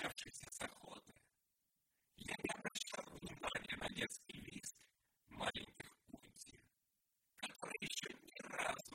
начавшиеся заходы. Я не обращал внимания на детский лист, маленьких Кунти, которые еще ни разу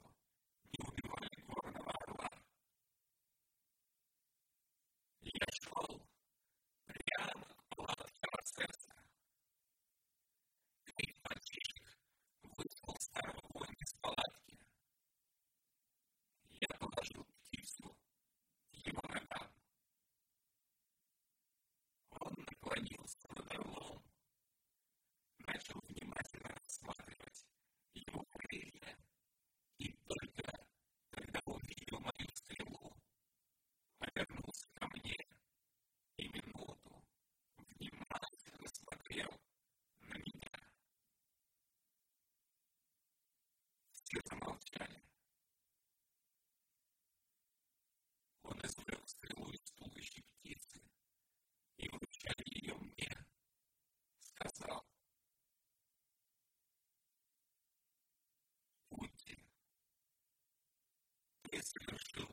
it's a crucial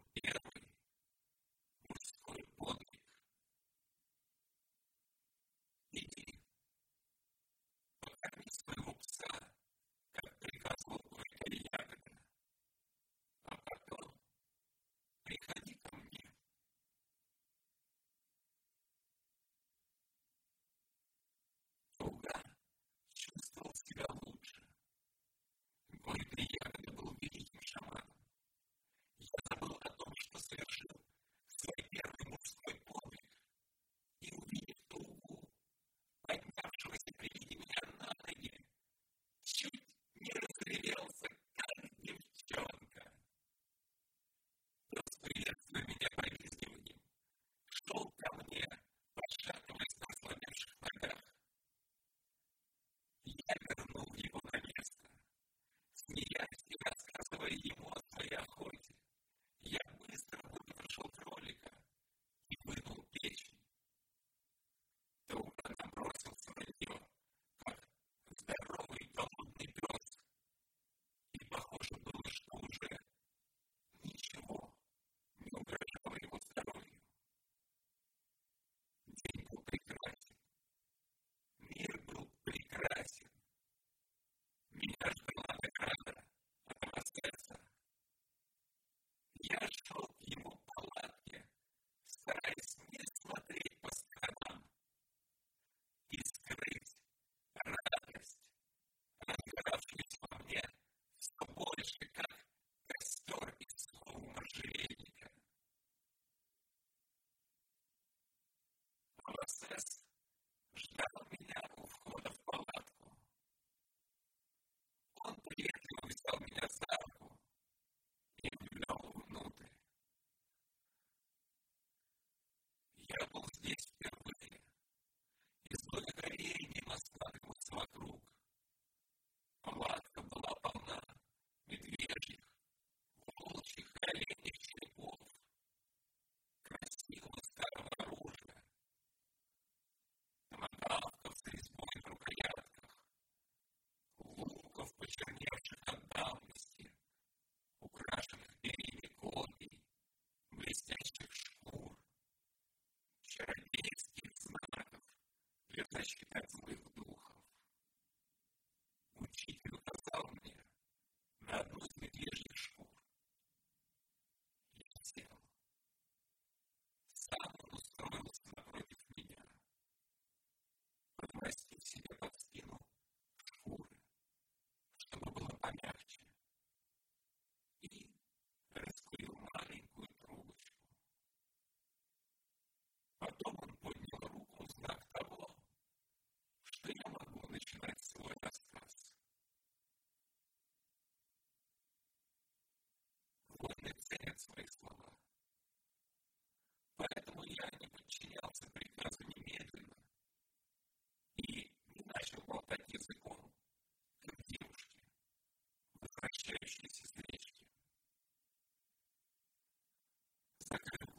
свои слова. Поэтому я не подчинялся приказу немедленно и не начал болтать языком, как девушки, возвращающиеся с речки. Закрыл